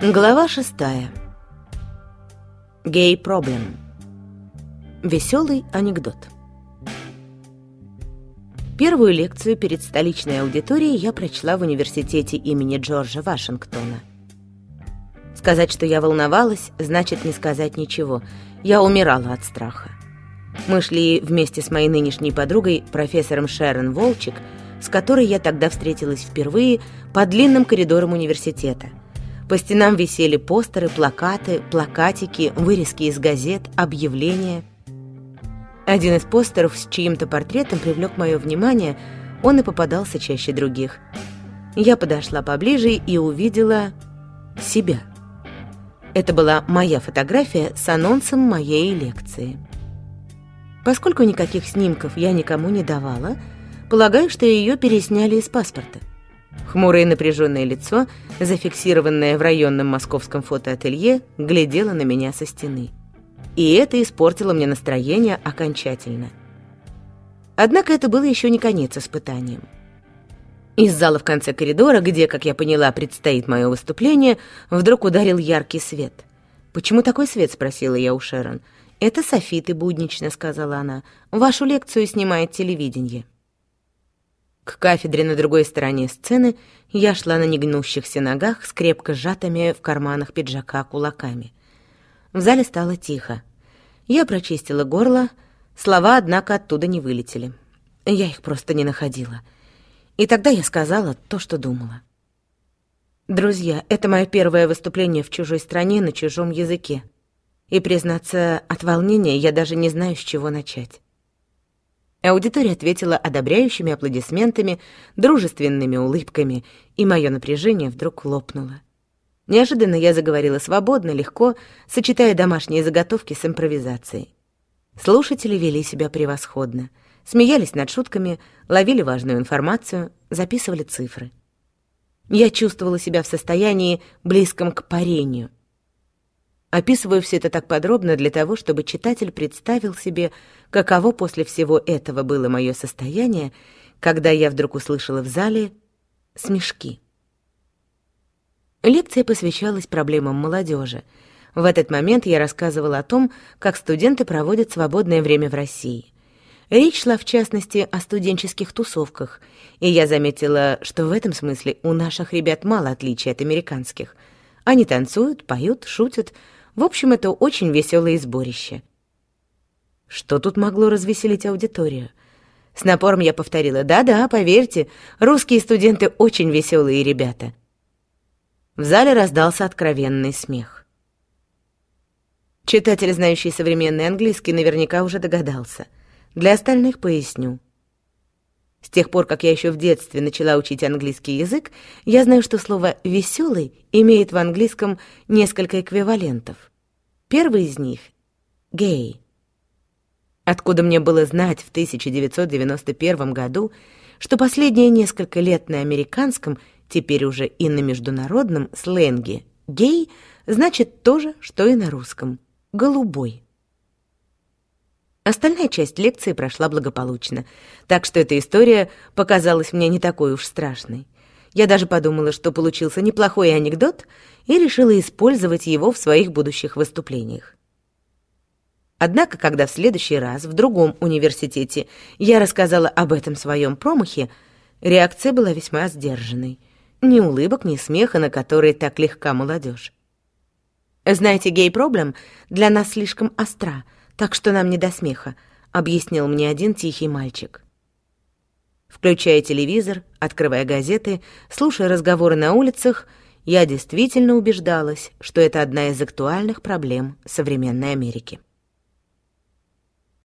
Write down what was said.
Глава шестая. Гей-проблем. Веселый анекдот. Первую лекцию перед столичной аудиторией я прочла в университете имени Джорджа Вашингтона. Сказать, что я волновалась, значит не сказать ничего. Я умирала от страха. Мы шли вместе с моей нынешней подругой, профессором Шерон Волчек, с которой я тогда встретилась впервые по длинным коридорам университета – по стенам висели постеры, плакаты, плакатики, вырезки из газет, объявления. Один из постеров с чьим-то портретом привлек мое внимание, он и попадался чаще других. Я подошла поближе и увидела себя. Это была моя фотография с анонсом моей лекции. Поскольку никаких снимков я никому не давала, полагаю, что ее пересняли из паспорта. Хмурое напряженное лицо, зафиксированное в районном московском фотоателье, глядело на меня со стены. И это испортило мне настроение окончательно. Однако это было еще не конец испытанием. Из зала в конце коридора, где, как я поняла, предстоит мое выступление, вдруг ударил яркий свет. «Почему такой свет?» — спросила я у Шерон. «Это софиты буднично», — сказала она. «Вашу лекцию снимает телевидение». К кафедре на другой стороне сцены я шла на негнущихся ногах с крепко сжатыми в карманах пиджака кулаками. В зале стало тихо. Я прочистила горло, слова, однако, оттуда не вылетели. Я их просто не находила. И тогда я сказала то, что думала. «Друзья, это мое первое выступление в чужой стране на чужом языке. И, признаться, от волнения я даже не знаю, с чего начать. Аудитория ответила одобряющими аплодисментами, дружественными улыбками, и мое напряжение вдруг лопнуло. Неожиданно я заговорила свободно, легко, сочетая домашние заготовки с импровизацией. Слушатели вели себя превосходно, смеялись над шутками, ловили важную информацию, записывали цифры. Я чувствовала себя в состоянии, близком к парению — Описываю все это так подробно для того, чтобы читатель представил себе, каково после всего этого было мое состояние, когда я вдруг услышала в зале смешки. Лекция посвящалась проблемам молодежи. В этот момент я рассказывала о том, как студенты проводят свободное время в России. Речь шла, в частности, о студенческих тусовках, и я заметила, что в этом смысле у наших ребят мало отличий от американских. Они танцуют, поют, шутят, в общем, это очень веселое сборище. Что тут могло развеселить аудиторию? С напором я повторила «Да-да, поверьте, русские студенты очень веселые ребята». В зале раздался откровенный смех. Читатель, знающий современный английский, наверняка уже догадался. Для остальных поясню. С тех пор, как я еще в детстве начала учить английский язык, я знаю, что слово «веселый» имеет в английском несколько эквивалентов. Первый из них — «гей». Откуда мне было знать в 1991 году, что последние несколько лет на американском, теперь уже и на международном сленге «гей» значит то же, что и на русском — «голубой». Остальная часть лекции прошла благополучно, так что эта история показалась мне не такой уж страшной. Я даже подумала, что получился неплохой анекдот, и решила использовать его в своих будущих выступлениях. Однако, когда в следующий раз в другом университете я рассказала об этом своем промахе, реакция была весьма сдержанной. Ни улыбок, ни смеха, на которые так легка молодежь. «Знаете, гей-проблем для нас слишком остра», так что нам не до смеха», — объяснил мне один тихий мальчик. Включая телевизор, открывая газеты, слушая разговоры на улицах, я действительно убеждалась, что это одна из актуальных проблем современной Америки.